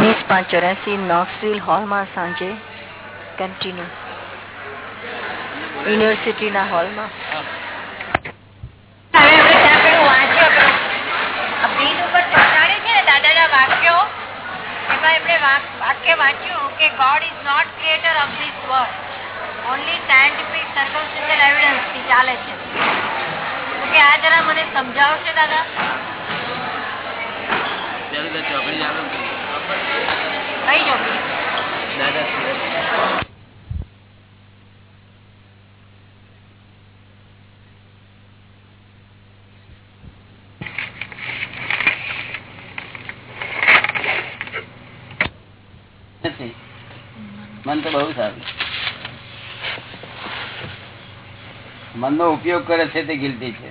વીસ પાંચ ચોરાસી નોક્સવિલ હોલમાં સાંજે કન્ટિન્યુ યુનિવર્સિટીના હોલમાં વાક્ય વાંચ્યું કે God is not creator of this world only scientific circumstantial એવિડન્સથી ચાલે છે. કે આ જરા મને સમજાવશે દાદા? કઈ ચોપડી નથી. મન તો બહુ સારું. મનનો ઉપયોગ કરે છે તે ગિલ્ટી છે.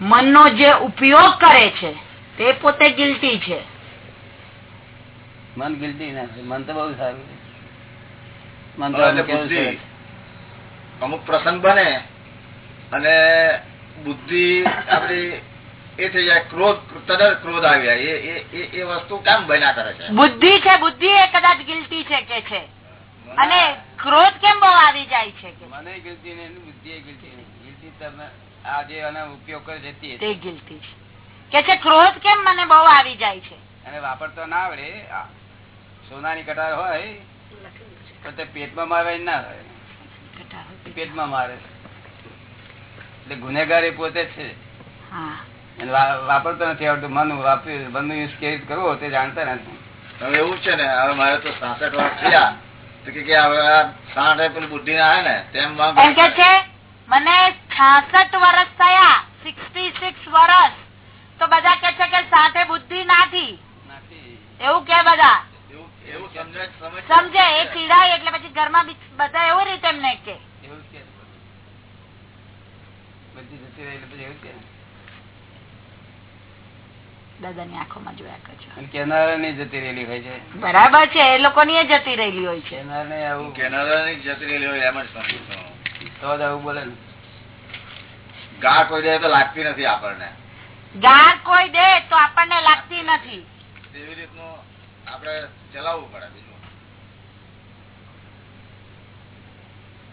મનનો જે ઉપયોગ કરે છે તે પોતે ગિલ્ટી છે. મન ગિલ્ટી ના છે. મન તો બહુ સારું મન તો અમુક પ્રસંગ બને અને બુદ્ધિ આપડી એ થઈ જાય ક્રોધ તરત ક્રોધ આવી જાય. એ- એ- એ- એ વસ્તુ કેમ બન્યા કરે છે? બુદ્ધિ છે બુદ્ધિ એ કદાચ ગિલ્ટી છે કે છે. અને ક્રોધ કેમ બહુ આવી જાય છે મને ગિલ્ટી નહીં બુદ્ધિ ગિલ્ટી તમે આ જે ઉપયોગ કરે છે તે ગિલ્ટી છે. કે છે ક્રોધ કેમ મને બહુ આવી જાય છે? અને વાપરતો ના આવડે. સોનાની કટાર હોય તો તે પેટમાં મારે ના હોય. પેટમાં મારે. એટલે ગુનેગાર એ પોતે છે. હા. અને વા- વાપરતો નથી આવડતું. મન વાપરી મનનો યુઝ કેવી રીતે કરવો તે જાણતા નથી. હવે એવું છે ને હવે મારે તો સાસઠ વર્ષ થયા. તો કે કે હવે સાઠ પેલી બુદ્ધિ ના આવે ને તેમ મને છાસઠ વર્ષ થયા સિક્સટી સિક્સ વર્ષ તો બધા કે છે કે સાથે બુદ્ધિ નાથી. એવું કે બધા? એવું એવું સમજે એ પીડાય એટલે પછી ઘરમાં બધા એવું રીતે એમને કે. દાદા ની આંખો આંખોમાં જોયા કરજો. કેનારા ની જતી રહેલી હોય છે. બરાબર છે એ લોકો ની જતી રહેલી હોય છે. કેનારા ની જતી રહેલી હોય એમ જ. તો જ આવું બોલે ગા કોઈ દે તો લાગતી નથી આપણને. ગા કોઈ દે તો આપણને લાગતી નથી. એવી રીતનું આપણે ચલાવવું પડે બીજું.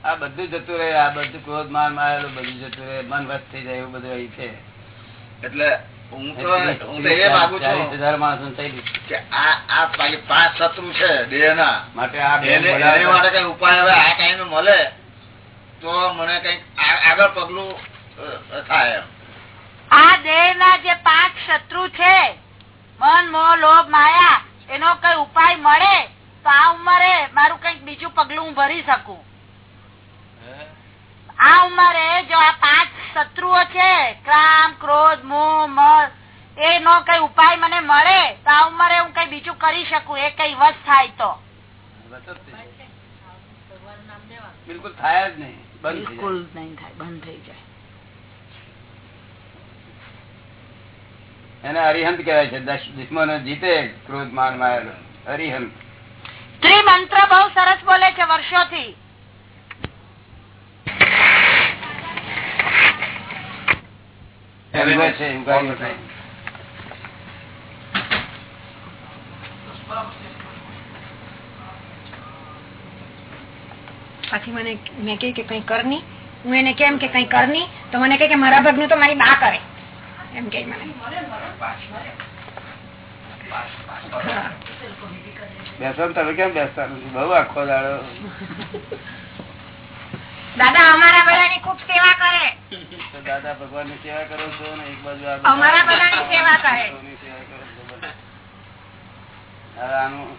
આ બધું જતું રહે આ બધું ક્રોધ માન મારેલું બધું જતું રહે મન વસ્ત થઈ જાય એવું બધું અહીં છે. એટલે હું તો હું તો એ માગુ છું હજાર માણસો થઈ કે આ આ પાંચ પાંચ શત્રુ છે માટે આ માટે કઈ ઉપાય હવે આ ટાઈમે મળે. તો મને કંઈક આ- આગળ પગલું થાય આ દેહ ના જે પાંચ શત્રુ છે મન મોહ લોભ માયા એનો કઈ ઉપાય મળે તો આ ઉંમરે મારું કંઈક બીજું પગલું હું ભરી શકું. આ ઉંમરે જો આ પાંચ શત્રુઓ છે ક્રામ ક્રોધ મોહ મર એનો કઈ ઉપાય મને મળે તો આ ઉંમરે હું કઈ બીજું કરી શકું એ કઈ વસ થાય તો. બિલકુલ થાય જ નહીં. બિલકુલ નહીં થાય બંધ થઈ જાય. એને અરિહંત કહેવાય છે દુશ્મનો જીતે ક્રોધ માન માયેલો. અરિહંત ત્રિમંત્ર બહુ સરસ બોલે છે વર્ષોથી. છે એમ કહ્યું છે. પાછી મને મેં કહ્યું કે કઈ કર નહીં હું એને કેમ કે કઈ કર નહીં તો મને કહે કે મારા ભાગનું તો મારી બા કરે. એમ કે મને. બેસો તમે કેમ બેસતા નથી? બહુ આખો દાડો. દાદા અમારા બધાની ખૂબ સેવા કરે. દાદા ભગવાનની સેવા કરો છો ને? એક બાજુ અમારા બધાની સેવા કરે. ભગવાનની સેવા કરો છો બધા. હવે આનું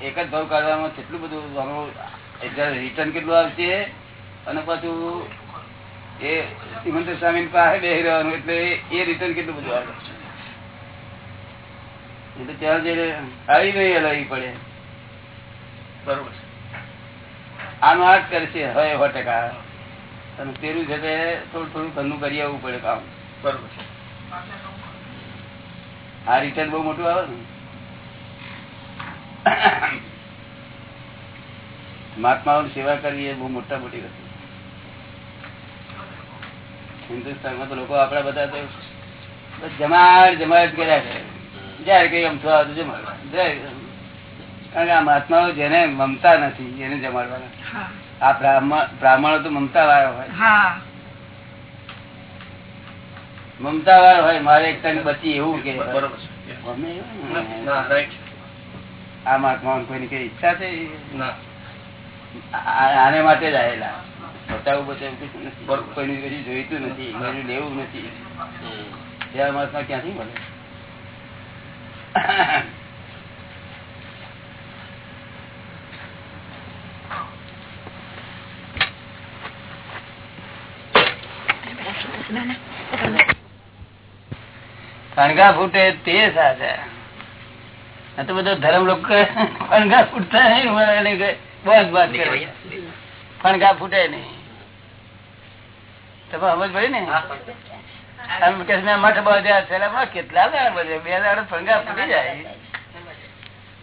એક જ ભાવ કાઢવામાં કેટલું બધું આનું રિટર્ન કેટલું આવશે? અને પાછું એ હિમંત સ્વામી પાસે બેસી રહેવાનું એટલે એ રિટર્ન કેટલું બધું આવે? એટલે ત્યાં જઈને આવી નહીં હલાવી પડે. બરોબર આનો આ જ કરશે હવે સો ટકા. અને પેલું છે તે થોડું થોડું ઘરનું કરી આવવું પડે કામ. બરોબર છે. આ રિટર્ન બહુ મોટું આવે ને? મહાત્માઓની સેવા કરવી એ બહુ મોટા મોટી વસ્તુ. હિન્દુસ્તાનમાં તો લોકો આપડા બધા તો જમાડ જમાડ કર્યા છે જયારે કઈ અમથું આવતું જમાડવાનું કારણ કે આ મહાત્માઓ જેને મમતા નથી એને જમાડવાના. આ બ્રાહ્મણ બ્રાહ્મણો તો મમતા વાળો હોય. મમતા વાળો હોય મારે એક તને બચી એવું કે. આ મહાત્મા કોઈની કઈ ઈચ્છા છે? ના. આને માટે જ આવેલા બતાવું બતાવું. કોઈનું કશું જોઈતું નથી, કોઈનું લેવું નથી. એવા ક્યાંથી મળે કણગા ફૂટે તે આ તો બધો ધર્મ લોકો કણગા ફૂટતા નહીં બસ બસ ફણગા ફૂટે નહીં. તમે સમજ પડી ને? મઠ બાંધ્યા કેટલા બે દાડા ફણગા ફૂટી જાય.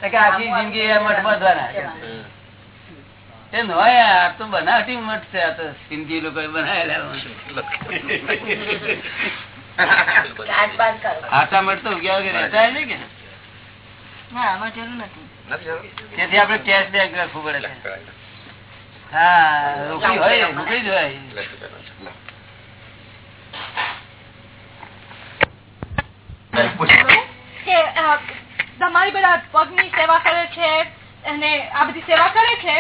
કે આખી જિંદગી મઠ બાંધવાના એ નોય આ તો બનાવટી મઠ છે આ તો સિંધી લોકો બનાવેલા મઠ. આટા મઠ તો ઉગ્યા વગર રહેતા ને કે? ના આમાં જરૂર નથી? તેથી આપડે કેશ બેંક રાખવું પડે હા રોકડી હોય રોકડી જ હોય. તમારી બધા પગની સેવા કરે છે અને આ બધી સેવા કરે છે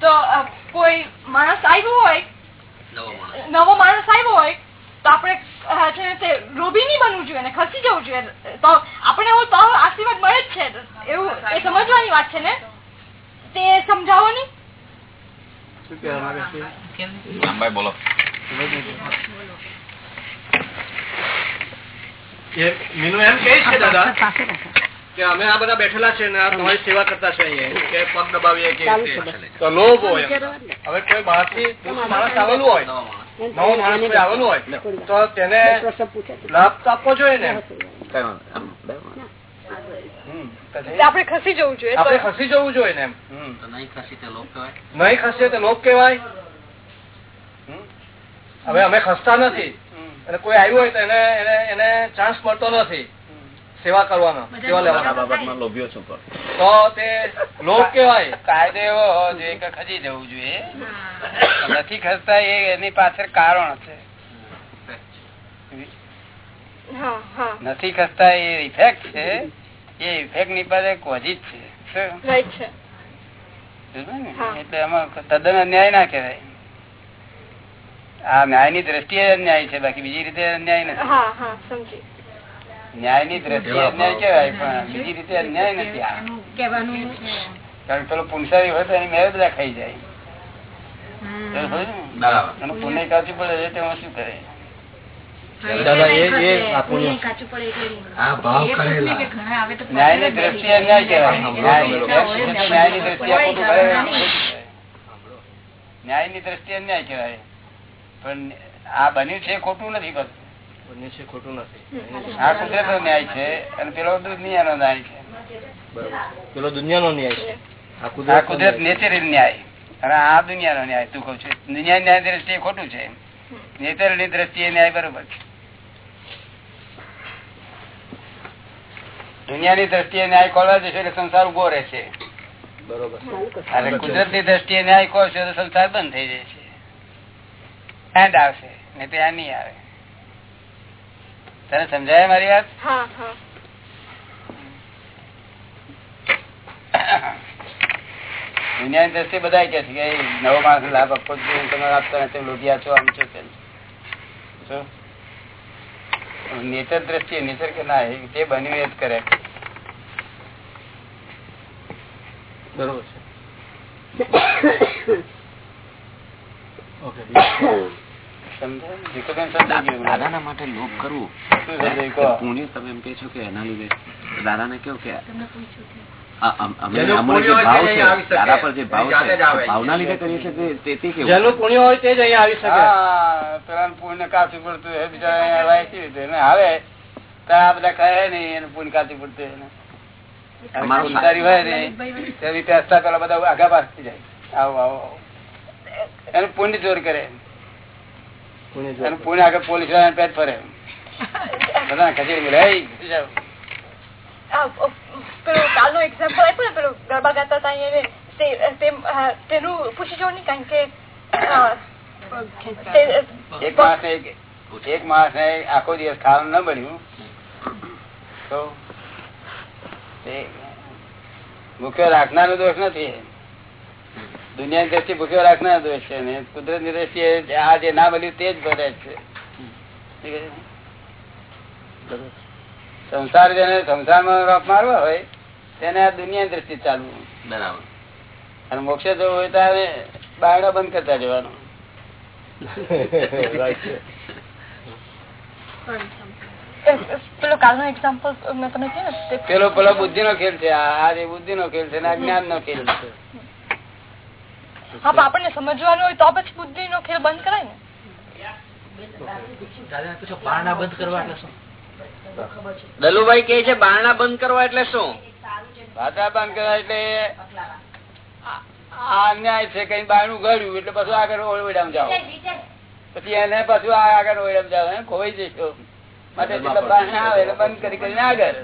તો કોઈ માણસ આવ્યો હોય? નવો માણસ આવ્યો હોય તો આપણે છે ને તે લોભી નહીં બનવું જોઈએ ને ખસી જવું જોઈએ. તો આપણે એવું તો આશીર્વાદ મળે જ છે. એવું એ સમજવાની વાત છે ને? તે સમજાવો નહીં રામભાઈ બોલો. મીનુ એમ કહે છે દાદા કે અમે આ બધા બેઠેલા છે ને આ તમારી સેવા કરતા છે અહીંયા. કે પગ દબાવીએ કે તો લોભ હોય હવે કોઈ બહારથી માણસ આવેલું હોય નવો માણસ આવેલું હોય? તો તેને લાભ તો આપવો જોઈએ ને? આપડે આપણે ખસી જવું જોઈએ આપડે ખસી જવું જોઈએ ને. નહીં ખસીએ તો લોક કહેવાય? હમ. હવે અમે ખસતા નથી. અને કોઈ આવ્યું હોય તો એને એને એને ચાન્સ મળતો નથી. સેવા કરવાનો સેવા લેવાનો. બાબતમાં લોભ્યો છું પણ તો તે લોભ કેવાય કાયદો એવો હોવો જોઈએ કે ખસી જવું જોઈએ. નથી ખસતા એની પાછળ કારણ છે. હા હા. નથી ખસતા એ ઇફેક્ટ છે. એ ઇફેક્ટની પાસે કોઝી જ છે? એટલે એમાં તદ્દન અન્યાય ના કહેવાય. આ ન્યાયની દ્રષ્ટિએ અન્યાય છે બાકી બીજી રીતે અન્યાય નથી. હા હા સમજી. ન્યાયની દ્રષ્ટિએ અન્યાય કહેવાય પણ બીજી રીતે અન્યાય નથી આ. કહેવાનું કારણ કે પેલો પુનસારી હોય તો એની મેળ બધા ખાઈ જાય. પુણ્ય કાચું પડે છે તેમાં શું કરે? દાદા, એ- એ આ પુણ્ય. કાચું પડે એટલે આ ભાવ એ પૂછને કરેલા. કે ઘણા આવે તો ન્યાયની દ્રષ્ટિ અન્યાય કહેવાય. કહેવાય. પણ આ બન્યું છે ખોટું નથી કરતું બન્યું છે ખોટું નથી. આ કુદરત ન્યાય છે અને પેલો દુનિયા નો ન્યાય છે. પેલો દુનિયાનો ન્યાય છે. આ કુદરત કુદરત નેચરલ ન્યાય અને આ દુનિયા નો ન્યાય તું કઉ છું. દુનિયા ન્યાય દ્રષ્ટિએ ખોટું છે. નેચરલની દ્રષ્ટિએ ન્યાય બરોબર છે. દુનિયાની દ્રષ્ટિએ ન્યાય ખોલવા જશે એટલે સંસાર ઊભો રહેશે. બરોબર. અને કુદરતની દ્રષ્ટિએ ન્યાય ખોલશો તો સંસાર બંધ થઈ જશે. એન્ડ આવશે ને ત્યાં નહીં આવે. તને સમજાય મારી વાત હા હા દુનિયાની દ્રષ્ટિ બધા કે છે કે નવો માણસ લાભ આપવો જ જોઈએ તમે આપતા નથી લોભિયા છો આમ છો કે નેચર દ્રષ્ટિએ નેચર કે ના તે બન્યું એ જ કરે. બરોબર છે. દાદાના માટે લોક કરવું. તમે એમ કે છો કે એના લીધે. દાદાને કેવું કે ભાવના લીધે કરીએ છીએ તે- જેનું પુણ્ય હોય તે જ અહીંયા આવી શકે. પેલા પુણ્ય કાચું પડતું હોય બિચારા અહીંયા વાંચી લીધું એને આવે. તો આ બધા કહે નહીં એનું પુણ્ય કાચું પડતું એને. ચોર કરે. પુણ્ય પુણ્ય આગળ પોલીસવાળા પેટ ફરે બધા ખસેડી અ, પેલું કાલનું એક્ઝામ્પલ આપ્યું ને, પેલું ગરબા ગાતા હતા તેનું પૂછી જો નહીં કારણ કે એક માણસ ને આખો દિવસ ખાવાનું ન બન્યું તો ભૂખ્યો રાખનારો દોષ નથી. દુનિયાની દ્રષ્ટિ ભૂખ્યો રાખનાર દોષ છે ને, કુદરતની દ્રષ્ટિએ આ જે ના મળ્યું તે જ ભરે છે. સંસાર જેને સંસારમાં રોપ મારવા હોય તેને આ દુનિયાની દ્રષ્ટિ ચાલવું. બરાબર. અને મોક્ષે જવું હોય તો હવે બાયડા બંધ કરતા જવાનું. પેલું પેલો પેલો બુદ્ધિ નો ખેલ છે આ આ બુદ્ધિ નો ખેલ છે ને નો ખેલ છે. હા પણ આપણને સમજવાનું હોય તો પછી બુદ્ધિ નો ખેલ બંધ કરાય ને. દલુભાઈ કે છે બારણા બંધ કરવા એટલે શું? બંધ કરવા એટલે આ આ અન્યાય છે કઈ બાયણું ગળ્યું એટલે પછી આગળ ઓળવડામ જાઓ. પછી એને પાછું આગળ ઓળવડામ જાઓ. ખોવાઈ જશો. માટે આવે એટલે બંધ કરી કરીને આગળ.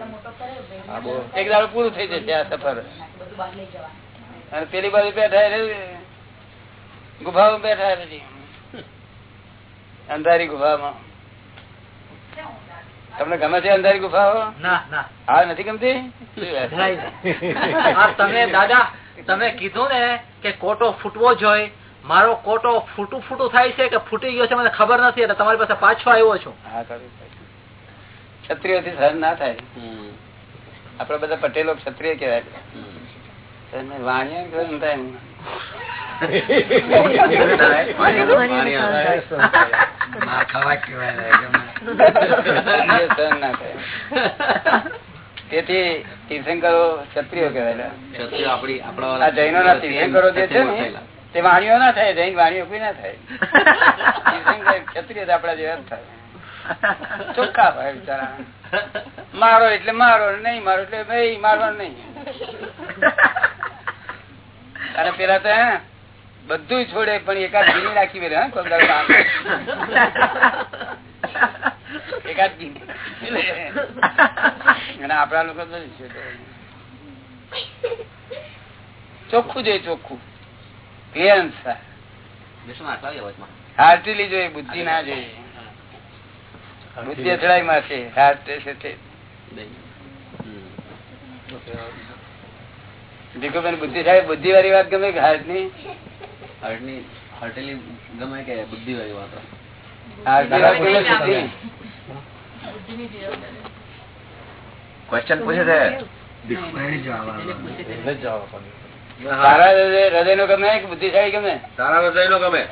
એક દાડો પૂરું થઈ જશે આ સફર. અને પેલી બાજુ બેઠા ગુફામાં બેઠા અંધારી ગુફામાં. તમને ગમે છે અંધારી ગુફાઓ? હા નથી ગમતી? તમે દાદા તમે કીધું ને કે કોટો ફૂટવો જોઈએ મારો કોટો ફૂટું ફૂટું થાય છે કે ફૂટી ગયો છે મને ખબર નથી એટલે તમારી પાસે પાછો આવ્યો છું. ક્ષત્રિયથી. સહન ના થાય. આપડે બધા પટેલો ક્ષત્રિય કેવાય વાણિયા સહન થાય. તેથી તીર્થંકરો ક્ષત્રિયો કહેવાય જૈનો ના તીર્થંકરો જે છે ને તે વાણીઓ ના થાય જૈન વાણીઓ કોઈ ના થાય. ક્ષત્રિય આપડા જેવા જ થાય. ચોખ્ખા ભાઈ બિચારા. મારો એટલે મારો નહીં મારો એટલે ભાઈ મારો નહીં. અને પેલા તો હે બધું છોડે પણ એકાદ ભીની રાખી મેરે એકાદ અને આપડા લોકો ચોખ્ખું જોઈએ ચોખ્ખું. ક્લિયરન્સ હાર્ટીલી જોઈએ બુદ્ધિ ના જોઈએ. બુદ્ધિ અથડાઈ માં છે હાર્ટ ભીખુભાઈ બુદ્ધિ સાહેબ બુદ્ધિ વાળી વાત ગમે હાર્ટની ગમે કે બુદ્ધિ વાળી વાતો વાત બુદ્ધિ ક્વેશ્ચન પૂછે છે હૃદય નો ગમે બુદ્ધિશાળી ગમે? તારા હૃદય નો ગમે.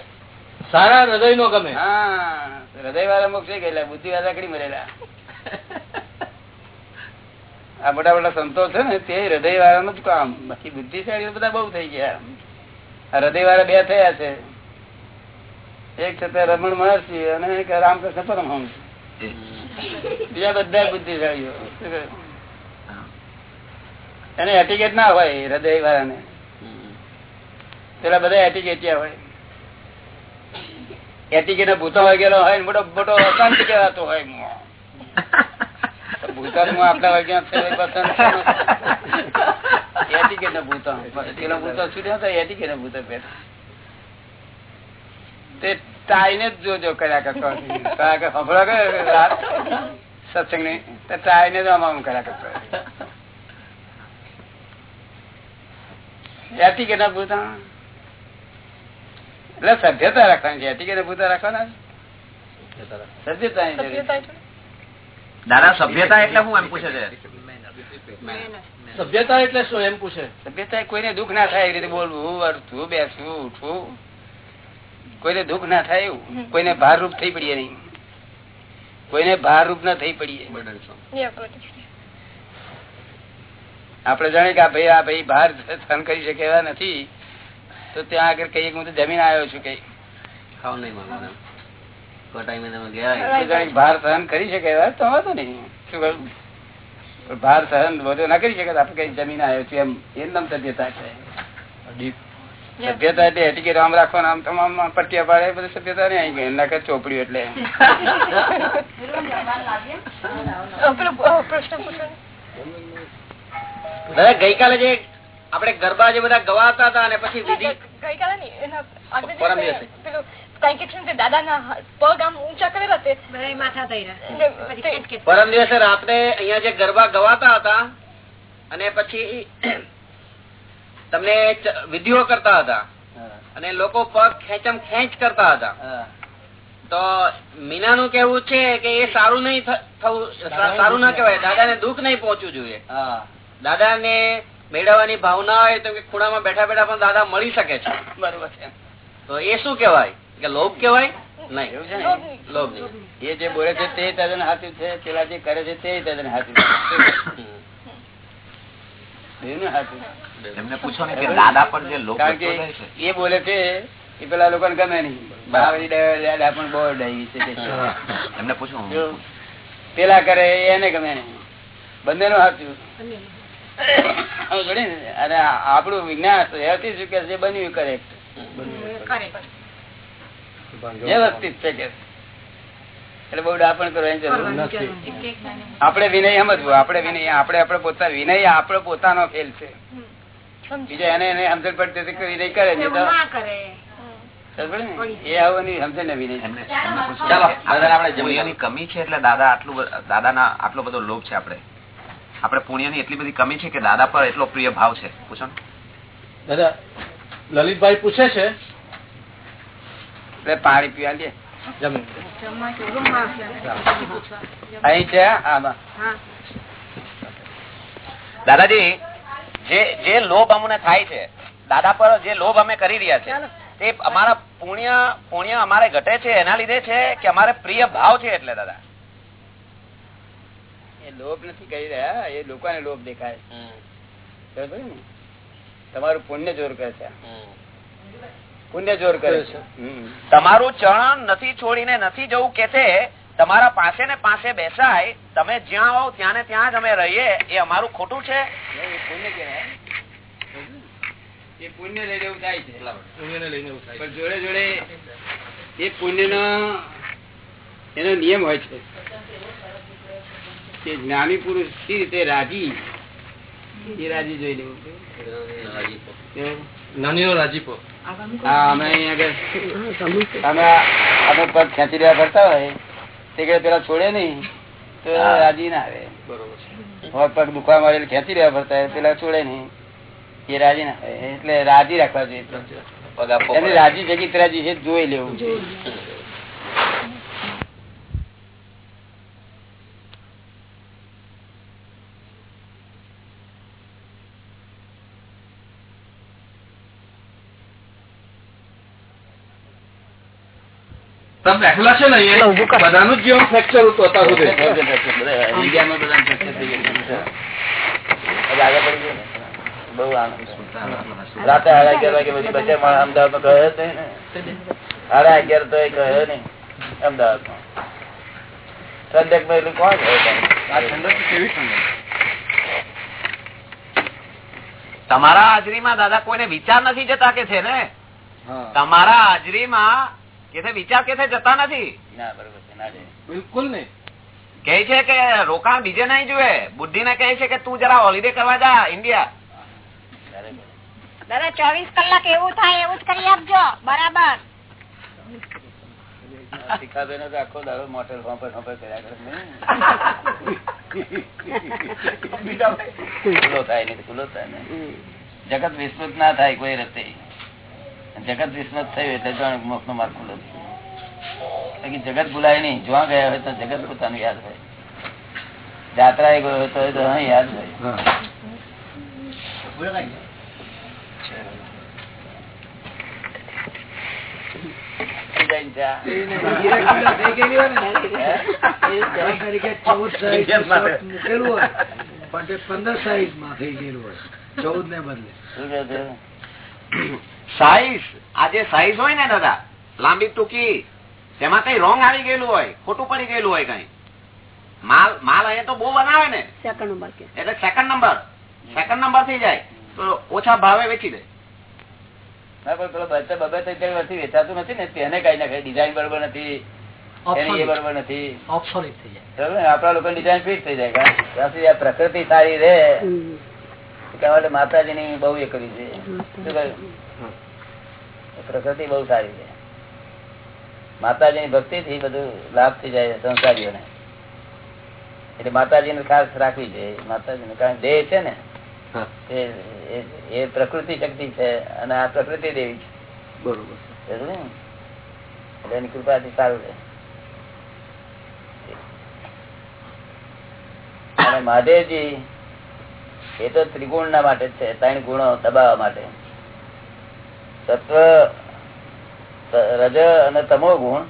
સારા હૃદય નો ગમે. હા હૃદય વાળા મોક્ષે ગયેલા બુદ્ધિ વાળા કડી મરેલા. આ મોટા મોટા સંતો છે ને તે હૃદય વાળા નું જ કામ. બાકી બુદ્ધિશાળી બધા બહુ થઈ ગયા. હૃદય વાળા બે થયા છે. એક છે તે રમણ મહર્ષિ અને એક રામકૃષ્ણ પરમહંસ. બીજા બધા બુદ્ધિશાળીઓ. એને એટીકેટ ના હોય હૃદય વાળાને પેલા બધા એટીકેટિયા હોય. એટિકેટ ભૂતો વગેરે હોય મોટો મોટો અશાંતિ કહેવાતો હોય. મોં. માં આટલા વાગ્યા છે. એટીકેટ ના ભૂતાન. પેલા ભૂતા છૂટ્યા હતા એટીકેટ ના ભૂતા પેલા તે ટાઈને જ જોજો કર્યા કરતો કારણ કે કે રાત? સત્સંગની તો ટાઈને જ આમ કર્યા કરતો એટિકેટ ના ભૂતા એટલે સભ્યતા રાખવાની છે. ભૂતા રાખવાના સભ્યતા ની જરૂર છે. સભ્યતા. દાદા સભ્યતા એટલે હું એમ પૂછે છે? સભ્યતા એટલે શું એમ પૂછે? સભ્યતા કોઈને દુઃખ ના થાય એવી રીતે બોલવું. અડધું બેસવું ઉઠવું કોઈને દુઃખ ના થાય એવું. કોઈને ભારરૂપ થઈ પડીએ નહીં. કોઈને ભારરૂપ ના થઈ પડીએ. આપડે જાણીએ કે આ ભાઈ આ ભાઈ ભાર સહન કરી શકે એવા નથી. તો ત્યાં આગળ કઈ હું તો જમીન આવ્યો છું કઈ ખાવ નહીં માંગવાના ભાર સહન કરી શકે તો વાંધો નહીં. શું કરું ભાર સહન બધું ના કરી શકે આપડે કઈ જમીન આવ્યો છે એમ. એમ સભ્યતા છે. સભ્યતા એટલે એટીકેટ રામ રાખવાના આમ તમામ પટ્ટિયા પાડે બધી સભ્યતા નહીં આવી ગઈ. એમના ચોપડી એટલે દાદા ગઈકાલે જે આપડે ગરબા જે બધા ગવાતા હતા અને પછી વિધિ ગઈકાલે નહીં, પરમ દિવસે ને. પરમ દિવસે રાત્રે અહિયાં જે ગરબા ગવાતા હતા અને પછી તમને વિધિઓ કરતા હતા. અને લોકો પગ ખેંચમ ખેંચ કરતા હતા. તો મીના નું કેવું છે કે એ સારું નહીં થવું સારું ના કહેવાય. દાદાને દુઃખ નહીં પહોંચવું જોઈએ. દાદા ને મેળવવાની ભાવના હોય તો કે ખૂણામાં બેઠા બેઠા પણ દાદા મળી શકે છે. બરોબર છે. તો એ શું કહેવાય? કે લોભ કેવાય નહીં. એવું છે ને? લોભ નહીં. એ જે બોલે છે તે તદ્દન સાચું છે. પેલા જે કરે છે તે તદ્દન સાચું છે. ને એ બોલે છે એ પેલા લોકોને ગમે નહીં. દાદા પણ બહુ ડાઈ છે. એમને પૂછો. પેલા કરે એને ગમે નહીં. બંને નું સાચું ને, આપણું વિજ્ઞાન બન્યું કરેક્ટ વ્યવસ્થિત છે કે. એટલે બહુ ડાપણ કરવાની જરૂર નથી. આપણે વિનય સમજવું આપણે વિનય આપણે આપણે પોતા વિનય આપણો પોતાનો ખેલ છે. બીજા એને એને સમજણ પડતી વિનય કરે ના કરે. સમજણ ને? છે એટલે દાદા આટલું બ- દાદાના આટલો બધો લોભ છે આપણે. આપણે પુણ્યની એટલી બધી કમી છે કે દાદા પર એટલો પ્રિય ભાવ છે. પૂછો દાદા લલિતભાઈ પૂછે છે પાણી પીવા લે. અહી છે દાદાજી જે જે લોભ અમને થાય છે દાદા પર જે લોભ અમે કરી રહ્યા છે તે અમારા પુણ્ય પુણ્ય અમારે ઘટે છે એના લીધે છે કે અમારે પ્રિય ભાવ છે એટલે દાદા? એ લોભ નથી કહી રહ્યા એ લોકોને લોભ દેખાય ને? તમારું પુણ્ય જોર કરે છે. પુણ્ય જોર કરે છે. તમારું ચરણ નથી છોડીને નથી જવું કે છે તમારા પાસે ને પાસે બેસાય તમે જ્યાં હોવ ત્યાં ને ત્યાં જ અમે રહીએ એ અમારું ખોટું છે? પુણ્ય કહેવાય. એ પુણ્ય લઈને એવું થાય છે. પુણ્યને લઈને એવું થાય પણ જોડે જોડે એ પુણ્ય એનો નિયમ હોય છે કે જ્ઞાની પુરુષથી રીતે રાજી રાજી જોઈ લેવું. નાનીનો રાજીપો હા અમે અમે અમે પગ ખેંચી રહ્યા ફરતા હોય તે કે પેલા છોડે નહીં તો રાજી ના આવે. બરોબર પગ દુખવા મળે ખેંચી રહ્યા ફરતા હોય પેલા છોડે નહીં એ રાજી ના આવે એટલે રાજી રાખવા જોઈએ. પગ એની રાજી જગી રાજી છે જોઈ લેવું. તમે બેઠેલા છે ને બધાનું જ જીવન ફ્રેક્ચર હતું અત્યાર સુધી. ઇન્ડિયામાં બધા fracture થઈ ગયેલું છે. હવે આગળ પડી ગયું ને. બહુ આનંદ છે. રાતે સાડા અગિયાર વાગે બધી બચે મારા અમદાવાદમાં કહ્યો જ સાડા અગિયાર તો એ કહ્યો નહીં અમદાવાદમાં. ઠંડકમાં એટલું કોણ તમારા હાજરીમાં દાદા કોઈને વિચાર નથી જતા કે છે ને? તમારા હાજરીમાં કે વિચાર કે જતા નથી. ના બરોબર છે ના બિલકુલ નહીં. કે છે કે રોકાણ બીજે નહીં જોવે બુદ્ધિ ને કહે છે કે તું જરા હોલિડે કરવા જા ઇન્ડિયા દાદા ચોવીસ કલાક એવું થાય એવું જ કરી આપજો. બરાબર. જગત વિસ્તૃત ના થાય કોઈ રસ્તે જગત વિસ્મત થયું એટલે જાણ મોક્ષ નો માર્ગ ખુલ્લો થયો બાકી જગત ભૂલાય નહીં. જોવા ગયા હોય તો જગત પોતાનું યાદ હોય. જાત્રા એ ગયો હોય. તો સાઈઝમાં થઈ ગયેલું હોય. શું કહે છે? સાઈઝ. આ જે સાઈઝ હોય ને દાદા લાંબી ટૂંકી તેમાં કઈ રોંગ આવી ગયેલું હોય ખોટું પડી ગયેલું હોય કઈ. માલ માલ અહીંયા તો બહુ બનાવે ને. એટલે સેકન્ડ નંબર સેકન્ડ નંબર થઈ જાય. તો ઓછા ભાવે વેચી દે. ના વેચાતું નથી ને તેને કઈ ના કઈ ડિઝાઇન બરોબર નથી. એની બરોબર નથી. થઈ જાય. બરોબર ને? આપણા લોકો ડિઝાઇન ફિટ થઈ જાય. કારણ ત્યાં સુધી આ પ્રકૃતિ સારી રે એટલા માટે માતાજીની બહુ એ કરી છે. શું? પ્રકૃતિ બહુ સારી છે. માતાજીની ભક્તિ થી બધું લાભ થઈ જાય સંસારીઓને. એટલે માતાજીને ખાસ રાખવી માતાજી માતાજીને કારણ દેહ છે ને એ પ્રકૃતિ શક્તિ છે અને આ પ્રકૃતિ દેવી છે. બરોબર. એટલે એની કૃપાથી સારું છે અને મહાદેવજી એ તો ત્રિગુણ ના માટે છે ત્રણ ગુણો દબાવવા માટે. સત્વ રજ અને તમો ગુણ.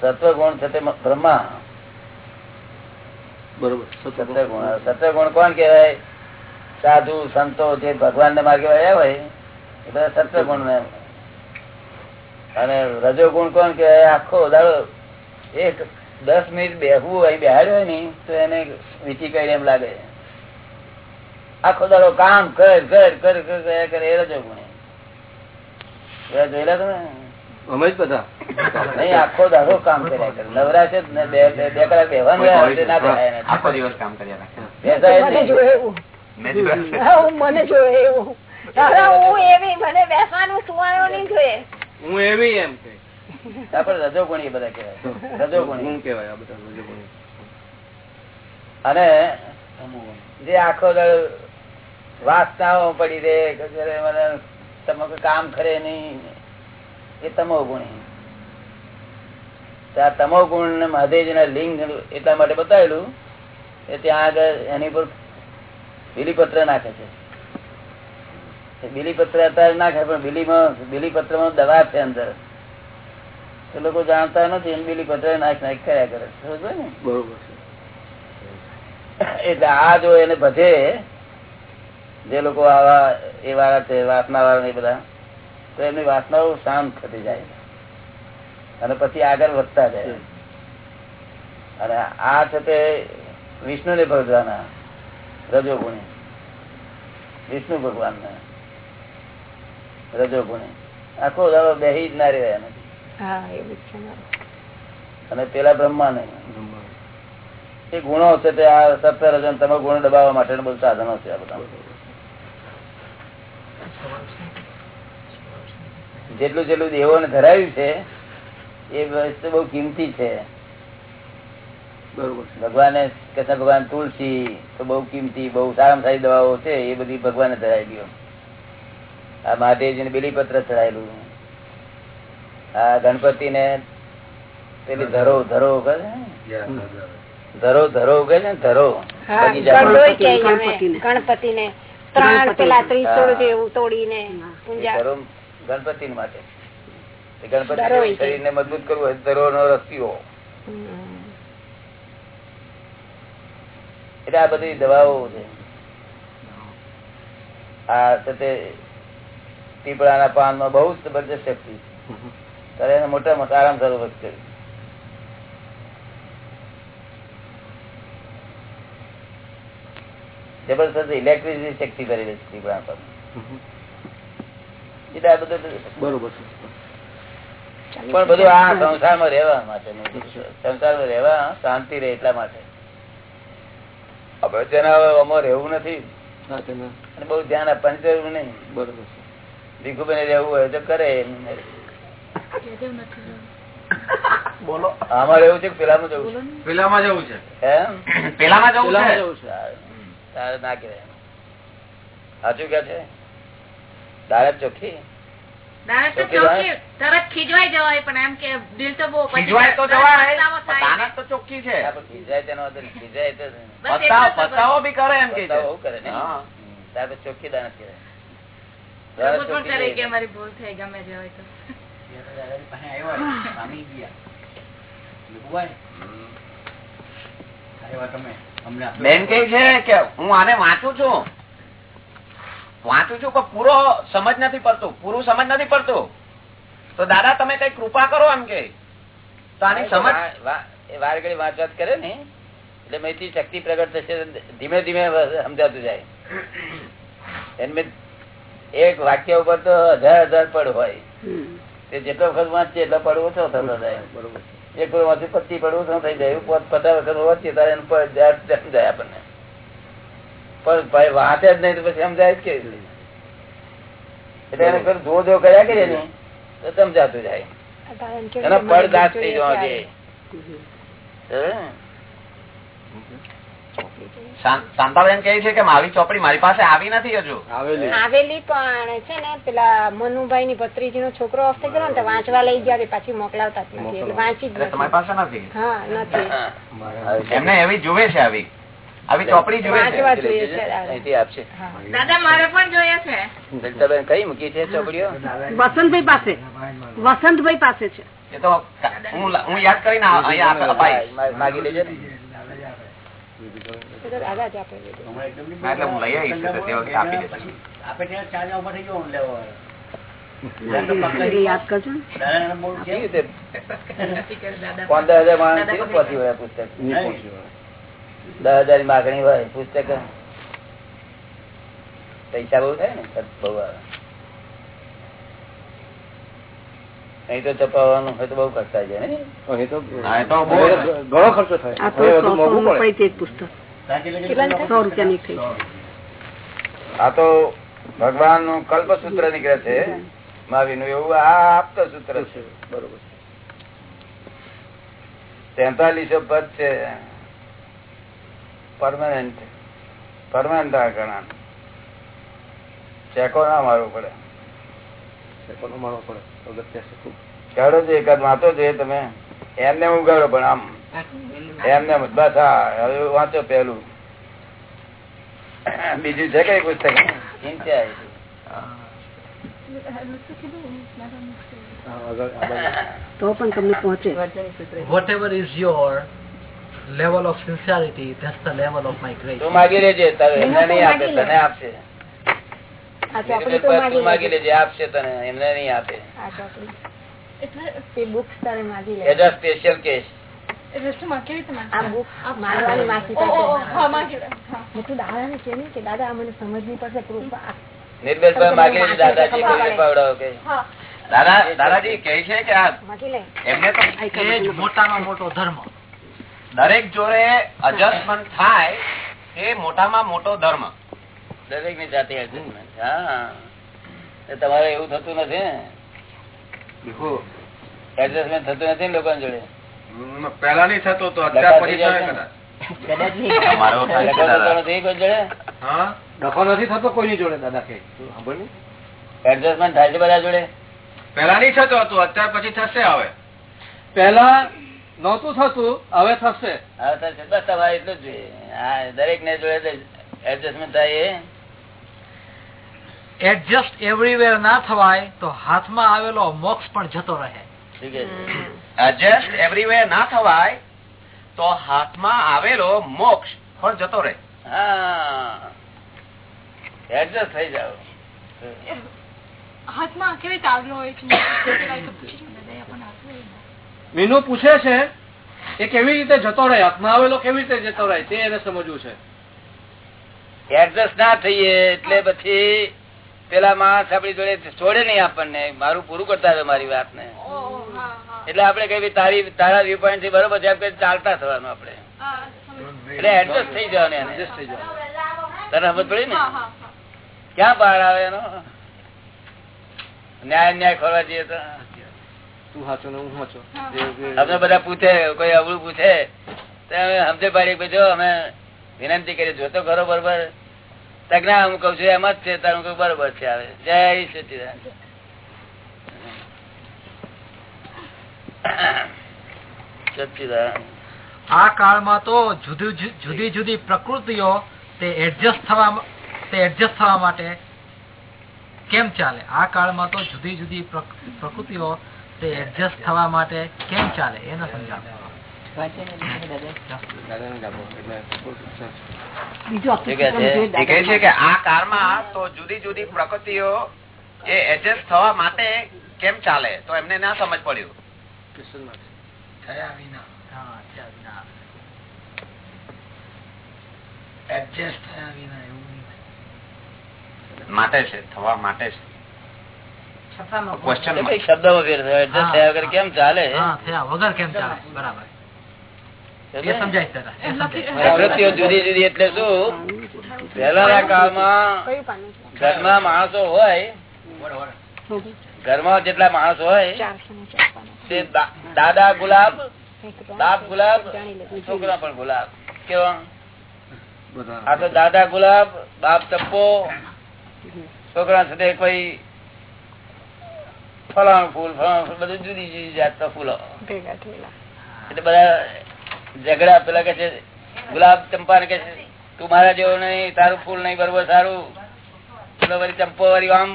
સત્વ ગુણ છે તે બ્રહ્મા. બરોબર. સત્વ ગુણ. સત્વ ગુણ. કોણ કેવાય સાધુ સંતો જે ભગવાન ને માર્ગે વળ્યા હોય એ બધા સત્વ ગુણ ને અને રજો ગુણ કોણ કેવાય આખો દાડો એક દસ મિનિટ બેહવું અહીં બેહાડ્યો હોય ને તો એને વીચી કરી એમ લાગે. આખો દાડો કામ કર કર કર કર કર્યા કરે એ રજો ગુણ જોયેલા તમે? અમે જ બધા. નહીં આખો દાડો કામ કર્યા કરે. નવરા છે બે બે બે કલાક બેહવાનું ના આખો દિવસ કામ કર્યા રાખે. બેસાય જ મને જોયે એવું. મેં જોયું. હા, એવું. દાદા હું એવી મને બેસવાનું સુવાનું નહીં જોઈએ હું એવી એમ કે. આપડે રજો ગુણી બધા આ બધા રજોગુણ. અને જે આખો વાસનાઓ પડી રે મને તમે કોઈ કામ કરે નહીં. એ તમો ગુણ તમો ગુણ ને મહાદેવજીના લિંગ એટલા માટે બતાવેલું કે ત્યાં આગળ એની પર બીલીપત્ર નાખે છે. એ બીલીપત્ર અત્યારે નાખે પણ બીલીમાં બીલીપત્રમાં દવા છે અંદર. એ લોકો જાણતા નથી એમ બીલીપત્ર નાખ નાખ કર્યા કરે સમજો ને? બરોબર એટલે આ જો એને ભજે જે લોકો આવા એ વાળા છે વાસના વાળા એ બધા તો એમની વાસનાઓ શાંત થતી જાય અને પછી આગળ વધતા જાય અને આ છે તે વિષ્ણુ ને ભગવાના રજો ગુણી વિષ્ણુ ભગવાન ને રજો ગુણી આખો દાડો બેહી જ ના રહ્યા નથી. અને પેલા બ્રહ્મા ને એ ગુણો છે તે આ સત્ય રજન તમે ગુણ દબાવવા માટે બધું સાધનો છે આ બધા. જેટલું જેટલું દેવોને ધરાવ્યું છે એ વસ્તુ બહુ કિંમતી છે. ભગવાને કૃષ્ણ ભગવાન તુલસી તો બહુ કિંમતી બહુ સારામાં સારી દવાઓ છે એ બધી ભગવાને ધરાવી દીધો. આ મહાદેવજીને બીલીપત્ર ચડાયેલું. આ ગણપતિને પેલી ધરો ધરો કહે ધરો. ધરો કહે છે ધરો. કે ગણપતિને. ત્રણ પેલા જેવું તોડીને ગણપતિ માટે. ગણપતિ શરીર ને મજબૂત કરવું હોય ધરો નો રસીઓ એટલે આ બધી દવાઓ છે. આ તે પીપળાના પાનમાં બહુ જ જબરજસ્ત શક્તિ છે. ત્યારે એને મોટા મોટા આરામ સારો વધ કર્યું. જબરદસ્ત ઇલેક્ટ્રિસિટી શક્તિ કરેલી છે પીપળાના પાનમાં. એટલે આ બધું બરોબર પણ બધું આ સંસારમાં રહેવા માટે સંસારમાં રહેવા શાંતિ રહે એટલા માટે. આપણે જેના આમાં રહેવું નથી. અને બહુ ધ્યાન આપવાની જરૂર નહીં. બરોબર ભીખુભાઈ રહેવું હોય તો કરે. બોલો. આમાં રહેવું છે કે પેલામાં જવું છે? પેલામાં જવું છે. એમ? પેલામાં જવું છે? જવું છે. સારું. તારે ના સાચું કે છે? દાડત ચોખ્ખી? બેન કે છે કે હું આને વાંચું છું. વાંચું છું પણ પૂરો સમજ નથી પડતું. પૂરું સમજ નથી પડતું. તો દાદા તમે કઈ કૃપા કરો એમ કે. તો આની સમજ વા- વા- વાર ઘડી વાંચ વાંચ કરે ને એટલે મેથી શક્તિ પ્રગટ થશે ધીમે ધીમે સમજાતું જાય. એમને એક વાક્ય ઉપર તો હજાર હજાર પડ હોય. તે જેટલો વખત વાંચીએ એટલો પડ ઓછો થતો જાય. એક વખત વાંચી પચી પડ ઓછો થઈ જાય. પચાસ વખત વાંચીએ ત્યારે એનું સમજાય આપણને. પણ ભાઈ વાંચે જ નહીં તો પછી સમજાય જ કેવી રીતે? એટલે એને ફેર જો જો કર્યા કરીએ ને તો સમજાતું જાય. એનો પડ દાસ થઈ જવા જોઈએ હે? શાંતાબેન કહે છે કે મારી ચોપડી મારી પાસે આવી નથી હજુ. આવેલી. આવેલી પણ છે ને પેલા મનુભાઈ ની ભત્રીજી નો છોકરો ઓફ થઈ ગયો ને વાંચવા લઈ ગયા પાછી મોકલાવતા જ નથી. વાંચી તમારી પાસે નથી? હા નથી. એમને એવી જુએ છે આવી. આવી ચોપડી જુએ છે. વાંચવા જોઈએ છે આપશે દાદા મારે પણ જોઈએ છે. કઈ મૂકી છે ચોપડીઓ? વસંતભાઈ પાસે. વસંતભાઈ પાસે છે. એ તો હું હું યાદ કરીને આ- અહીંયા અપાઈશ મા- માગી લેજો ને. એ તો દાદા જ આપે છે. હા, એટલે હું લઈ આવીશ તો તે વખતે આપી દેશે. એ યાદ કરજો ને. કેવી રીતે પંદર હજાર માણસ પહોંચી વળે પુસ્તક. દસ હજારની માગણી હોય પુસ્તક. પૈસા બહુ થાય ને ખર્ચ બહુ આવે. અહીં તો ચપાવવાનું હોય તો બહુ ખર્ચ થાય ઘણો ખર્ચો છે આ તો ભગવાનનું કલ્પ સૂત્ર નીકળે છે. મહાવીરનું એવું આ આપતો સૂત્ર છે. બરોબર તેતાલીસો પદ છે. પરમાનન્ટ પરમાનન્ટ ગણા ચેકો ના મારવો પડે. સેકન્ડો મારવો પડે. અગત્ય છે ચાલો છે એકાદ વાંચો છે તમે એમને ઉગાડો પણ આમ. એમને બસ હા હવે વાંચો પેલું બીજું છે કઈ પુસ્તક? તો પણ તમને પહોંચે. Whatever is your level of sincerity, that's the level of my grace. તું માગી લેજે તારે એમને નહીં આપે તને આપશે. આ ચોપડી તો તું માગી લેજે. આપશે તને એમને નહીં આપે. સ્પેશિયલ કેસ દાદા મને સમજવી પડશે કૃપા નિર્ભેદભાઈ માગી દાદાજી પાવડાવો કે હા. દાદા દાદાજી કહે છે કે આ માગી લે. એમને તો મોટામાં મોટો ધર્મ. દરેક જોડે એડજસ્ટમેન્ટ થાય એ મોટામાં મોટો ધર્મ. દરેકની જાતે adjustment. હા. તમારે એવું થતું નથી ને એડજસ્ટમેન્ટ થતું નથી ને લોકો જોડે. પેલા નહીં થતો તો અત્યાર પછી થાય કદાચ. મારો થાય છે લખો થતો દાદા નથી કોઈ જોડે? હા? ડખો નથી થતો કોઈની જોડે દાદા કે તું સાંભળ ને એડજસ્ટમેન્ટ થાય છે બધા જોડે? પહેલા નહીં થતો હતું અત્યાર પછી થશે હવે. પહેલા નહોતું થતું હવે થશે. હા થશે. બસ તમારે એટલું જ જોઈએ હા દરેક ને જોડે એડજસ્ટમેન્ટ થાય એ. એડજસ્ટ એવરીવેર ના થવાય તો હાથમાં આવેલો મોક્ષ પણ જતો રહે. શું કે છે? એડજસ્ટ એવરીવેર ના થવાય તો હાથમાં આવેલો મોક્ષ પણ જતો રહે. હા. એડજસ્ટ થઈ જાવ હાથમાં કેવી રીતે આવેલો હોય છે પેલા એ તો પૂછી લો, દાદા, એ આપણને આપેલું હોય ને. મીનુ પૂછે છે એ કેવી રીતે જતો રહે હાથમાં આવેલો કેવી રીતે જતો રહે તે એને સમજવું છે. એડજસ્ટ ના થઈએ એટલે પછી પેલા માણસ આપડી જોડે છોડે નહીં આપણને. મારું પૂરું કરતા મારી વાત ને. એટલે આપડે કઈ તારી તારા વ્યૂ પોઈન્ટથી બરોબર છે એમ કઈ ચાલતા થવાનું આપડે એટલે એડજસ્ટ થઈ જવાનું એને. થઈ જવાનું. તને સમજ પડી ને. ક્યાં બહાર આવે એનો? ન્યાય ન્યાય ખોરવા જઈએ તો. તું ને હું અમને બધા પૂછે કોઈ અવળું પૂછે તો અમે સમજે પાડીએ જો અમે વિનંતી કરીએ જોતો ખરો બરોબર. તજ્ઞા હું કઉ છું એમ જ છે તારું કઈ બરોબર છે આવે જય સચિદાન સચિદાન આ કાળમાં તો જુદી જુદી જુદી પ્રકૃતિઓ તે એડજસ્ટ થવા તે એડજસ્ટ થવા માટે કેમ ચાલે? આ કાળમાં તો જુદી જુદી પ્રકૃતિઓ તે એડજસ્ટ થવા માટે કેમ ચાલે એને સમજાવે. તો જુદી જુદી પ્રકૃતિઓ એ એડજસ્ટ થવા માટે કેમ ચાલે તો એમને ના સમજ પડ્યું. થયા વિના. હા વિના એડજસ્ટ થયા વિના એવું માટે છે થવા માટે છે. ક્વેશ્ચન કઈ શબ્દમાં ફેર થયો એડજસ્ટ થયા વગર કેમ ચાલે? વગર કેમ ચાલે? બરાબર. એ સમજાય છે દાદા, એ સમજાય. પ્રવૃત્તિઓ જુદી જુદી એટલે શું? પહેલાના કાળમાં કયું પાનું છે? ઘરમાં માણસો હોય ઘરમાં જેટલા માણસો હોય. તે દાદા ગુલાબ બાપ ગુલાબ છોકરા પણ ગુલાબ. કેવા? આ તો દાદા ગુલાબ બાપ ચપ્પો છોકરા સાથે કોઈ ફલાણું ફૂલ ફલાણું ફૂલ બધું જુદી જુદી જાતના ફૂલો. એટલે બધા ઝઘડા પેલા કે છે ગુલાબ ચંપા ને કે છે તું મારા જેવો નહીં તારું ફૂલ નહીં બરોબર સારું. પેલો વળી ચંપો વાળી આમ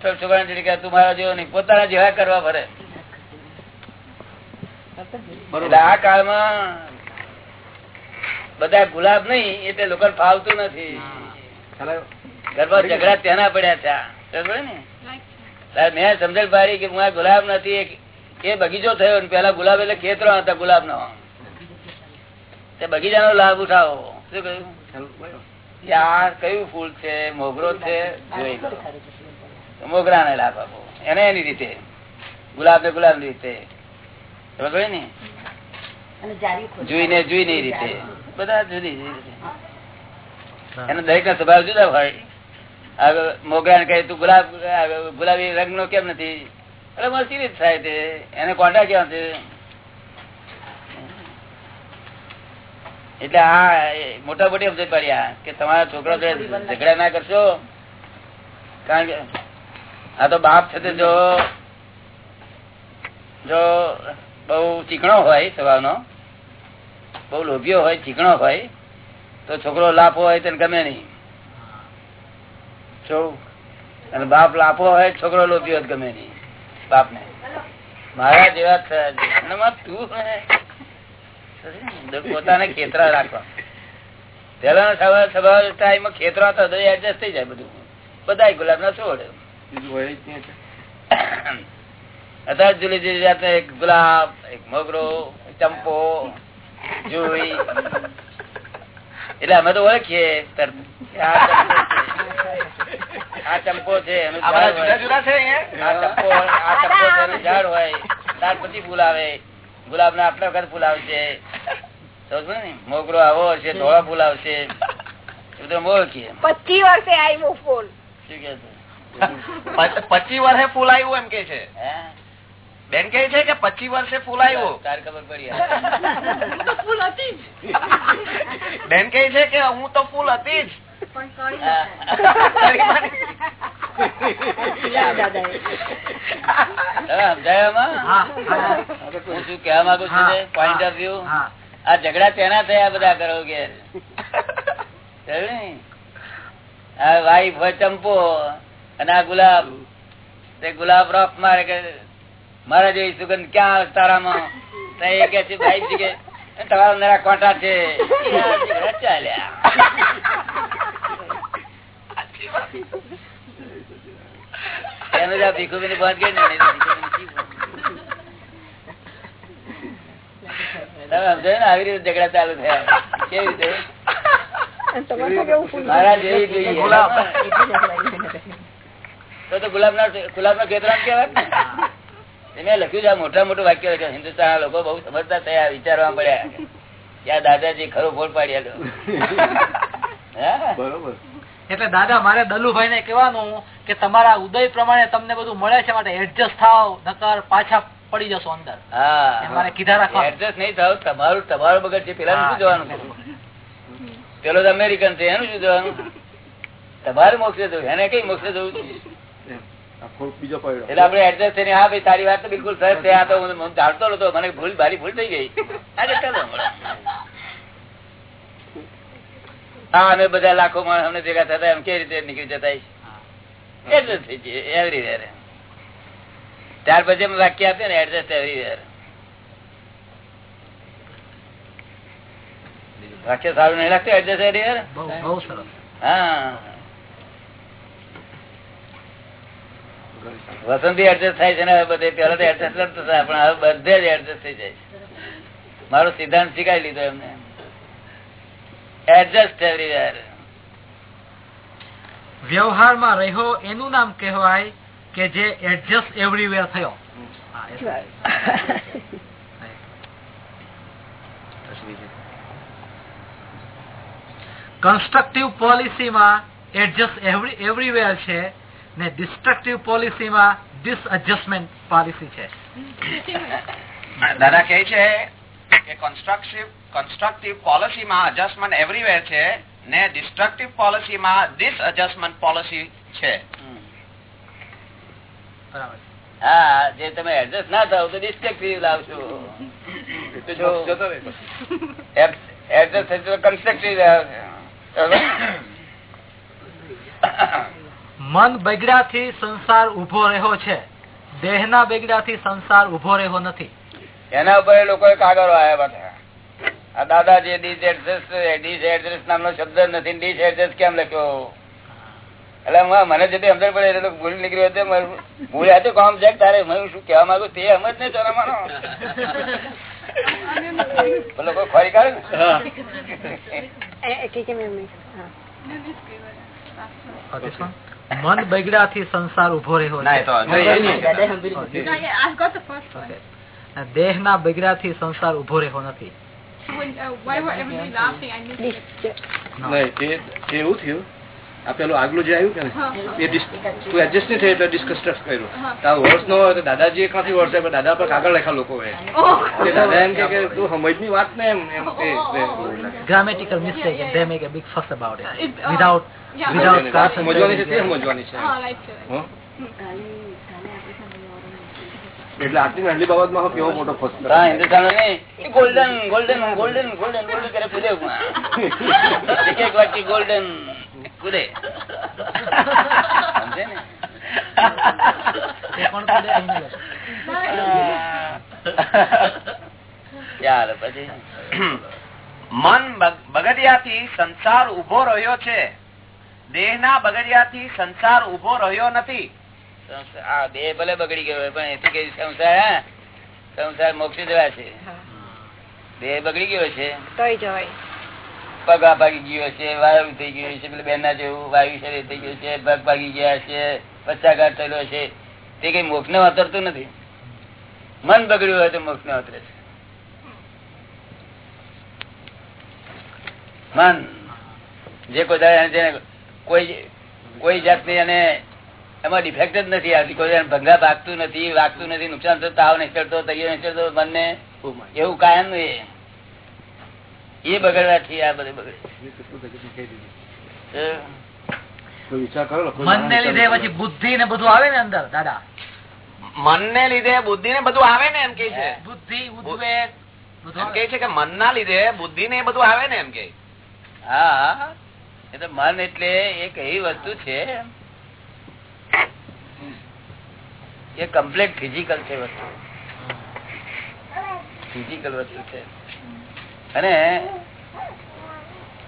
છોકરા કે તું મારા જેવો નહીં પોતાના જેવા કરવા ભરે આ કાળમાં બધા ગુલાબ નહીં એટલે લોકો ફાવતું નથી ગરબા ઝઘડા તેના પડ્યા ત્યાં ને મેં સમજણ પાડી કે હું આ ગુલાબ નથી એ બગીચો થયો ને પેલા ગુલાબ એટલે ખેતરો હતા ગુલાબ નો તે બગીચાનો લાભ ઉઠાવો. શું કહ્યું? કે આ કયું ફૂલ છે? મોગરો છે? જોઈ લો. મોગરા ને લાભ આપો. એને એની રીતે. ગુલાબ ને ગુલાબની? રીતે સમજ પડી ને જોઈને જોઈને રીતે. બધા જુદી જુદી રીતે. એનો દરેક ના સ્વભાવ જુદા હોય. મોગરા કહે તું ગુલાબ ગુલાબી રંગ નો કેમ નથી? અરે મારે થાય તે? એને કોન્ટા કેવા છે? એટલે હા મોટા મોટી સમજ પડ્યા કે તમારા છોકરા ઝઘડા ના કરશો. કારણ કે આ તો બાપ છે જો જો બહુ ચીકણો હોય સ્વભાવનો બહુ લોભિયો હોય ચીકણો હોય તો છોકરો લાફો હોય તેને ગમે નહીં. અને બાપ લાપો હોય, છોકરો લોપી હોત ગમે નહીં. બાપ ને મારા જેવા થયા તું પોતાને ખેતરા રાખવા. એડજસ્ટ થઈ જાય બધું. બધા ગુલાબ ના છોડ. અત્યારે જુલી જુલી જાતના એક ગુલાબ, એક મોગરો ચંપો, જોઈ. એટલે અમે તો ઓળખીએ આ ચંપો છે. છે ઝાડ હોય. છે છે ત્યાર પછી ફૂલ આવે ગુલાબ. ના આટલા વખત ફૂલ આવશે. મોગરો આવો હશે ધોળા ફૂલ આવશે. ઓળખીએ. પચીસ વર્ષે આવ્યું ફૂલ. શું કે છે? પચ- પચીસ વર્ષે ફૂલ આવ્યું એમ કે છે. હે? બેન કે છે કે પચી વર્ષે ફૂલ આવ્યું. તારે ખબર પડી ફૂલ હતી જ. બેન કે છે કે હું તો ફૂલ હતી જ. આ ઝઘડા તેના થયા બધા કરો કે. વાઈફ હોય ચંપો અને આ ગુલાબ. તે ગુલાબ રોફ મારે કે મારા જેવી સુગંધ ક્યાં આવે તારામાં? એ કે છે ભાઈ કે તમારા નરા કોટા છે. એ આ ઝઘડા ચાલ્યા એનું જ આ ભીખુભાઈ બંધ કરી ને આવી રીતે ઝઘડા ચાલુ થયા. કેવી રીતે? તો મારા જેવી જોઈએ. તો તો ગુલાબ ના ગુલાબ ના ખેતરા કેવાય ને? મેં લખ્યું છે મોટા મોટું વાક્ય લખ્યું હિન્દુસ્તાન લોકો બહુ સમજતા થયા વિચારવા પડ્યા. કે આ દાદાજી ખરો ફોડ પાડ્યા હે? એટલે દાદા મારે દલુભાઈ ને કેવાનું કે તમારા ઉદય પ્રમાણે તમને બધું મળે છે માટે એડજસ્ટ થાવ નકર પાછા પડી જશો અંદર. હા. મારે કીધા રાખવા એડજસ્ટ નહીં થાવ તમારું તમારું બગડ છે. પેલા શું જવાનું? પેલો તો અમેરિકન છે એનું શું જવાનું? તમારે મોક્ષે જવું એને કઈ મોક્ષે જવું છે એટલે આપડે એડજસ્ટ થઈને હા ભાઈ તારી વાત તો બિલકુલ સરસ છે. આ તો હું હું જાણતો નતો મને ભૂલ ભારી ભૂલ થઈ ગઈ. આજે ચાલો હમણાં. હા અમે બધા લાખો માણસ અમને ભેગા થતા એમ કેવી રીતે નીકળી જતા એડજસ્ટ થઈ જઈએ એવરીવેર ત્યાર પછી અમે વાક્ય આપ્યું ને એડજસ્ટ એવરીવેર વાક્ય સારું નહીં લાગતું એડજસ્ટ એવરીવેર બહુ બહુ સરસ. હા. વસંતી એડજસ્ટ થાય છે ને બધે પેલા તો એડજસ્ટ નતું થાય પણ હવે બધે જ એડજસ્ટ થઈ જાય છે. મારો સિદ્ધાંત શીખાઈ લીધો એમને. એડજસ્ટ એવરીવેર વ્યવહારમાં રહ્યો એનું નામ કહેવાય કે જે એડજસ્ટ એવરીવેર થયો. કન્સ્ટ્રક્ટિવ પોલિસીમાં એડજસ્ટ એવરીવેર છે. ને ડિસ્ટ્રક્ટિવ પોલિસીમાં ડિસએડજસ્ટમેન્ટ પોલિસી છે દાદા કહે છે કે કન્સ્ટ્રક્ટિવ કન્સ્ટ્રક્ટિવ પોલિસીમાં એડજસ્ટમેન્ટ એવરીવેર છે ને ડિસ્ટ્રક્ટિવ પોલિસીમાં ડિસએડજસ્ટમેન્ટ પોલિસી છે બરાબર હા જે તમે એડજસ્ટ ના થાવ તો ડિસ્ટ્રક્ટિવ લાવશો એડજસ્ટ કન્સ્ટ્રક્ટિવ મન બગડ્યાથી સંસાર ઊભો રહ્યો છે. દેહના બગડ્યાથી સંસાર ઊભો રહ્યો નથી. એના ઉપર લોકો કાગળો આવ્યા બધા આ દાદાજી ડીસ એડજસ્ટ ડીસ એડજસ્ટ નામનો શબ્દ નથી. ડીસ એડજસ્ટ કેમ લખ્યો? એટલે મને જે સમજણ પડે એટલે ભૂલ નીકળ્યો હતો. ભૂલ છે? તારે હું શું કેવા માંગુ? તે સમજ નહીં તારા માનો પેલો ખોરી કાઢે ને. મન બગડ્યાથી સંસાર ઊભો રહ્યો ના one. દેહના બગડ્યાથી સંસાર ઊભો રહ્યો નથી uh, એવું થયું આ પેલું આગલું જે આવ્યું કે ને એ તું એડજસ્ટ નહીં થયું એટલે ડિસ્કસ્ટ્રક્ટ કર્યું તો વર્ષ નો હોય તો દાદાજી ક્યાંથી વર્ષ પણ દાદા પર કાગળ લખા લોકો હોય તે દાદા એમ કે તું સમજની વાત ને એમ એમ grammatical mistake and they make a big fuss about it without without uh, સમજવાની છે તે સમજવાની છે Oh? એટલે આટલી નાની બાબતમાં કેવો મોટો ફસ હા Hindustan golden golden golden golden golden કરે ગોલ્ડન કૂદે. સમજે ને? એ. ચાલ પછી? મન બગડિયાથી સંસાર ઊભો રહ્યો છે. દેહના બગડિયાથી સંસાર ઊભો રહ્યો નથી. આ દેહ ભલે બગડી ગયો પણ એથી કઈ સંસાર હા? સંસાર મોક્ષી જવા છે. દેહ બગડી ગયો છે. તોય જવાય. પગ ભાગી ગયો છે, વાયુ થઈ ગયો છે, પેલા બેન જેવું વાયુ શરીર થઈ ગયું છે, પગ ભાગી ગયા છે, પચાઘાટ થયેલો છે. તે કઈ મોક્ષ ને નથી. મન બગડ્યું હોય તો મોક્ષ ને છે. મન. જે કોઈ કોઈ કોઈ જાતની એને એમાં ડિફેક્ટ જ નથી આવતી. કોઈ ભંગા ભાગતું નથી, વાગતું નથી, નુકસાન થતું તાવ નહીં ચડતો તૈયાર નહીં ચડતો મનને એવું કાયમ એ. એ બગડવાથી આ બધે બગડે. મન ને, લીધે પછી બુદ્ધિ ને બધું આવે ને અંદર દાદા. મનને લીધે બુદ્ધિ ને બધું આવે ને એમ કે છે. બુદ્ધિ ઉદ્વેગ. કે છે કે મનના લીધે બુદ્ધિ ને બધું આવે ને એમ કે હા એ તો મન એટલે એક એવી વસ્તુ છે. એ કમ્પ્લીટ ફિઝિકલ છે વસ્તુ. ફિઝિકલ વસ્તુ છે. અને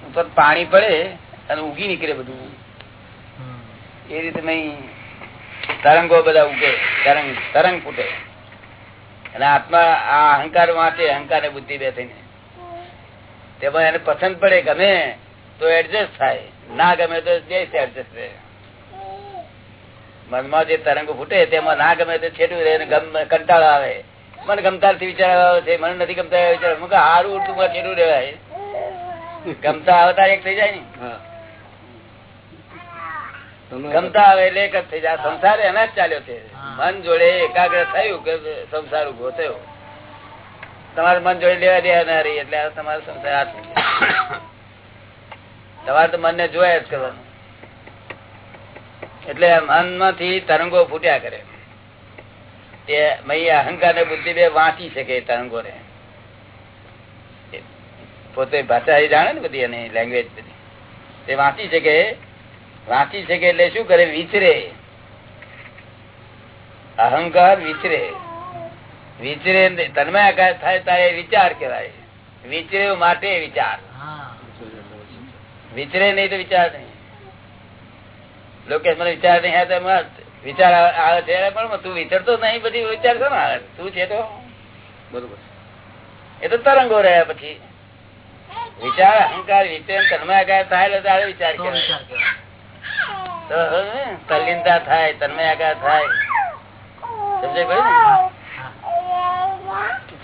ઉપર પાણી પડે અને ઉગી નીકળે બધું. એ રીતે નહીં. તરંગો બધા ઉગે, તરંગ તરંગ ફૂટે. અને આત્મા આ અહંકાર વાંચે અહંકાર ને બુદ્ધિ બે થઈને. તેમાં એને પસંદ પડે ગમે તો એડજસ્ટ થાય. ના ગમે તો એડજસ્ટ રહે. મનમાં જે તરંગો ફૂટે તેમાં ના ગમે તો છેડું રહે ગમ- કંટાળો આવે. મને ગમતા વિચાર આવ્યો છે મને નથી ગમતા વિચાર. મુકે હારું ઉડતું માં છેટું રહેવાય. ગમતા આવતા એક થઈ જાય ને? ગમતા આવે એટલે એક જ થઈ જાય. સંસાર એના જ ચાલ્યો છે. મન જોડે એકાગ્ર થયું કે સંસાર ઊભો થયો? તમારે મન જોડે લેવા દેવા ના રહી એટલે આ તમારો સંસાર આ થઈ. તમારે તો મનને જોયા જ કરવાનું. એટલે મનમાંથી તરંગો ફૂટ્યા કરે. તે અહંકાર ને બુદ્ધિ બે વાંચી શકે તરંગો ને પોતે ભાષા એ જાણે ને બધી એની લેંગ્વેજ બધી. તે વાંચી શકે વાંચી શકે એટલે શું કરે? વિચરે. અહંકાર વિચરે. વિચરે તન્મયાકાર થાય તારે વિચાર કેવાય વિચરે માટે વિચાર. વિચરે નહીં તો વિચાર નહીં. લોકેશ મને વિચાર નહીં હા તો એમાં વિચાર આવે છે પણ તું વિચારતો નહીં બધી વિચાર છો ને તું છે તો? બરોબર. એ તો તરંગો રહ્યા પછી. વિચાર અહંકાર વિચરે તન્મયાકાર થાય ત્યારે વિચાર તો કહેવાય. તો તલ્લીનતા થાય તન્મયાકાર થાય. સમજે ને?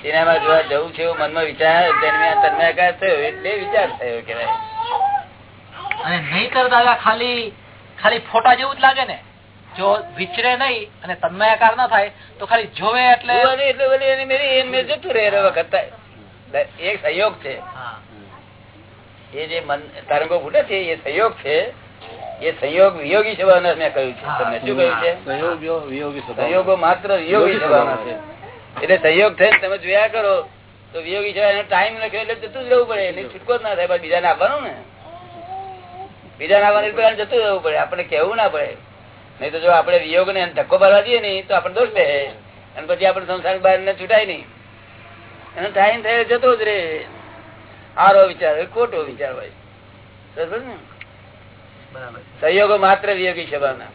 સિનેમા જોવા જવું છે મનમાં વિચાર દરમિયાન તન્મયાકાર થયો એટલે વિચાર થયો કેવાય અને નહીં કરતા ખાલી ખાલી ફોટા જેવું જ લાગે ને? જો વિચરે નહીં અને તન્મયાકાર ના થાય તો ખાલી જોવે એટલે એટલે ઓલી એની મેરી એની મેં જતું રહે વખત એક સહયોગ છે. હા. એ જે મન તરંગો ફૂટે છે એ સહયોગ છે. એ સંયોગ વિયોગી સ્વભાવના મેં કહ્યું છે. તમને શું કહ્યું છે? સ્વભાવ. સંયોગો માત્ર વિયોગી સ્વભાવના છે. એટલે સહયોગ થઈને તમે જોયા કરો તો વિયોગી સેવા એનો ટાઈમ લખ્યો એટલે જતું જ રહેવું પડે. એટલે છૂટકો જ ના થાય. બીજાને આપવાનું ને? બીજાને આપવાનું એટલે જતું રહેવું પડે. આપણે કેવું ના પડે. નહીં તો જો આપણે વિયોગ ને ધક્કો ભરવા દઈએ નહીં તો આપણે દોષ બે. અને પછી આપણે સંસાર બહાર ને છૂટાય નહીં. એનો ટાઈમ થયો જતો જ રે સારો વિચાર હોય ખોટો વિચાર હોય. સમજ ને? સહયોગો માત્ર વિયોગી સભાના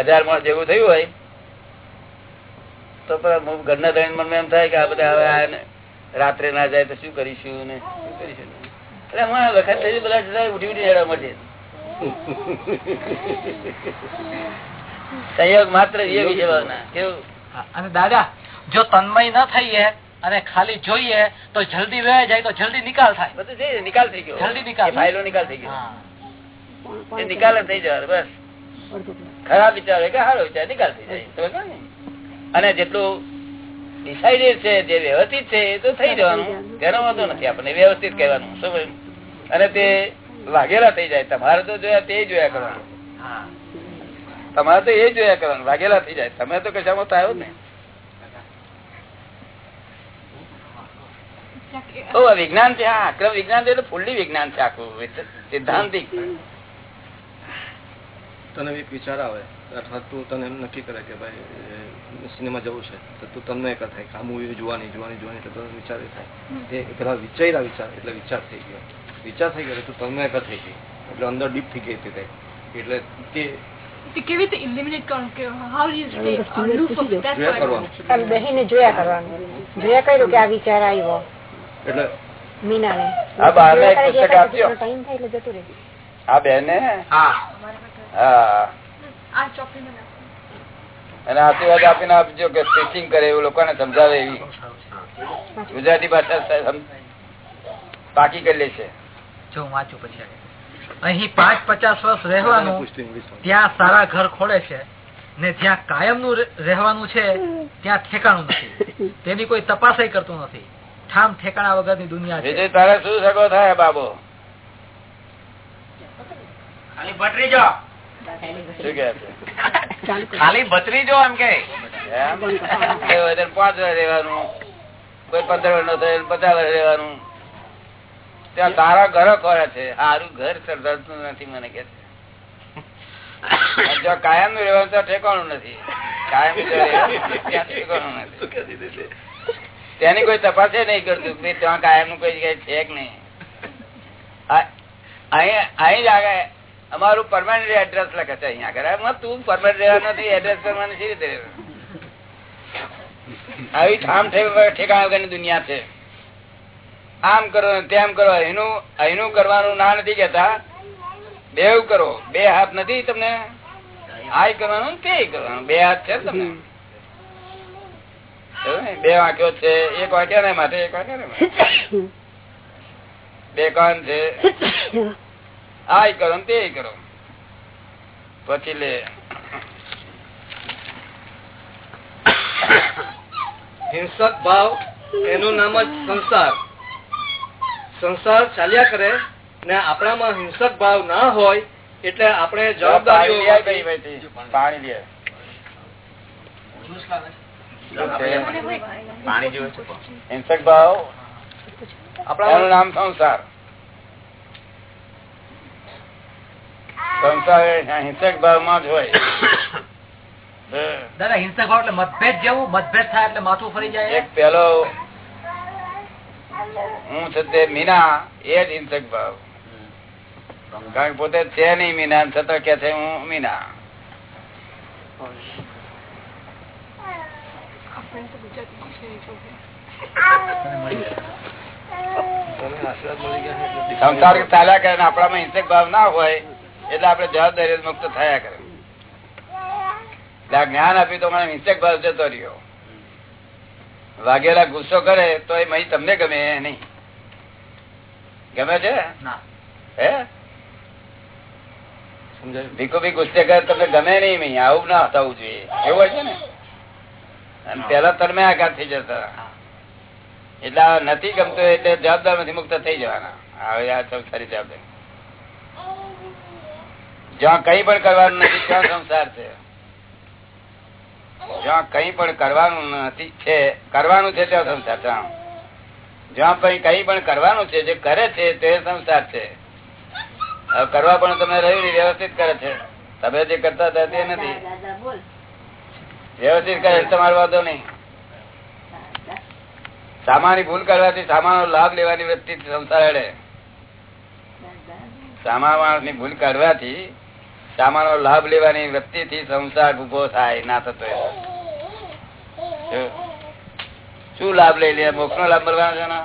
હજાર માણસ જેવું થયું હોય તો ઘરના ત્રણ મનમાં એમ થાય કે આ બધા હવે રાત્રે ના જાય તો શું કરીશું ને શું કરીશું એટલે હમણાં વખત થઈ બધા ઉઠી ઉઠી હેડા મળશે સંયોગ માત્ર કેવું? અને દાદા જો તન્મય ન થઈએ અને ખાલી જોઈએ તો જલ્દી વહે જાય તો જલ્દી નિકાલ થાય. બધું નિકાલ થઈ ગયો. જલ્દી નિકાલ. એ નિકાલ થઈ ગયો. નિકાલ થઈ જવાનો બસ. ખરાબ વિચાર હોય કે સારો વિચાર નિકાલ થઈ જાય. અને જેટલું ડિસાઇડેડ છે જે વ્યવસ્થિત છે એ તો થઈ જવાનું. તેનો વાંધો નથી આપણને વ્યવસ્થિત કહેવાનું શું અને તે વાઘેલા થઈ જાય. તમારે તો જોયા તે જોયા કરવાનું. તમારે તો એ જોયા કરવાનું. વાઘેલા થઈ જાય. તમે તો કશામાં તો આવ્યો ને. વિજ્ઞાન છે. હા આક્રમ વિજ્ઞાન છે એટલે ફૂલ્લી વિજ્ઞાન છે આખું. સિદ્ધાંતિક તને એક વિચાર આવે. અથવા તું તને એમ નક્કી કરે કે ભાઈ સિનેમા જવું છે. તો તું તમને એક થાય કે આ મૂવી જોવાની જોવાની જોવાની એટલે વિચાર એ થાય. એ પેલા વિચાર્યા વિચાર એટલે વિચાર થઈ ગયો. વિચાર થઈ ગયો તો તું તન્મય થઈ ગઈ. એટલે અંદર ડીપ થઈ ગઈ હતી એટલે તે તે કેવી રીતે ઇલિમિનેટ કરવું કે how you stay aloof of that જોયા point? કરવાનું. આમ બેહીને જોયા કરવાનું. જોયા કર્યું કે આ વિચાર આવ્યો. એટલે મીનાને. આ બહારનો એક પુસ્તક આપજો. ટાઈમ થાય એટલે જતું રહે. આ બેન? હા. હા. આ ચોપડી અને આશીર્વાદ આપીને આપજો કે સ્ટીચિંગ કરે એવું લોકોને સમજાવે એવી. ગુજરાતી ભાષા બાકી કરી લેશે જો હું વાંચું પછી. અહીં પાંચ પચાસ વર્ષ રહેવાનું ત્યાં સારા ઘર ખોલે છે ને જ્યાં કાયમનું રહે- રહેવાનું છે ત્યાં ઠેકાણું નથી. તેની કોઈ તપાસ કરતું નથી. ઠામ ઠેકાણા વગરની દુનિયા છે. તારે શું સગો થાય બાબો? ખાલી ભટરી જો. શું કે છે? ખાલી ભત્રી જો એમ કે પાંચ વર્ષ રહેવાનું કોઈ પંદર વર્ષ નો થાય પચાસ વર્ષ રહેવાનું. ત્યાં તારા ઘર ખોરે છે. સારું ઘર સર્જાતું નથી મને કે છે. જો કાયમનું રહેવાનું ત્યાં ઠેકાણું નથી. કાયમ ત્યાં ઠેકાણું નથી. તેની કોઈ તપાસ નહીં કરતું કે ત્યાં કાયમનું કોઈ જગ્યાએ છે કે નહીં. અહીં જ આગળ અમારું પરમાનન્ટ એડ્રેસ લખે છે અહીંયા આગળ. તું પરમાનન્ટ રહેવા નથી એડ્રેસ કરવાની સી રીતે? આવી ઠામ ઠેકાણા વગરની દુનિયા છે. આમ કરો તેમ કરો. એનું અહીંનું કરવાનું ના નથી કેતા બેવ કરો. બે હાથ નથી તમને? આ કરવાનું તે કરવાનું. બે હાથ છે તમને? બે વાંક્યો છે. એક વાંક્યા ને માટે એક વાંક્યા બે કાન છે. આય કરો તે કરો. પછી લે. હિંસક ભાવ એનું નામ જ સંસાર. સંસાર ચાલ્યા કરે ને આપણામાં હિંસક ભાવ ના હોય એટલે આપણે. પાણી પાણી હિંસક ભાવ એનું નામ સંસાર. સંસાર હિંસક ભાવમાં જ હોય. દાદા હિંસક ભાવ એટલે મતભેદ જેવું મતભેદ થાય એટલે માથું ફરી જાય. એક પેલો હું છે તે મીના એ જ હિંસક ભાવ. કારણ પોતે છે નહીં મીના છતાં કે છે હું મીના. સંસાર ચાલ્યા કરે આપણામાં હિંસક ભાવ ના હોય એટલે આપણે જવાબદારી મુક્ત થયા કરે. જ્ઞાન આપ્યું તો મને હિંસક ભાવ જતો રહ્યો. વાઘેલા ગુસ્સો કરે તો એ મહી તમને ગમે નહીં? ગમે છે? હે? ભીખો ભી ગુસ્સે કરે તમને ગમે નહીં મહી આવું ના થવું જોઈએ. એવું હોય છે ને? અને પેલા તરમે આઘાત થઈ જતા. એટલે નથી ગમતું એટલે જવાબદાર નથી મુક્ત થઈ જવાના. હવે આ સૌ ખરી જવાબદારી. જ્યાં કઈ પણ કરવાનું નથી ત્યાં સંસાર છે. જ્યાં કઈ પણ કરવાનું નથી, છે, કરવાનું છે ત્યાં સંસાર જ્યાં કઈ કઈ પણ કરવાનું છે, જે કરે છે તે સંસાર છે. કરવા પણ તમે રહ્યું વ્યવસ્થિત કરે છે. તમે જે કરતા હતા તે નથી. વ્યવસ્થિત કરે તમારો વાંધો નહીં. સામાની ભૂલ કરવાથી સામાનો લાભ લેવાની વૃત્તિ સંસાર અડે સામા ભૂલ કરવાથી સામાનો લાભ લેવાની વૃત્તિ થી સંસાર ઊભો થાય ના થતો. શું લાભ લઈ લે? મોક્ષ નો લાભ મળવાનો છે ને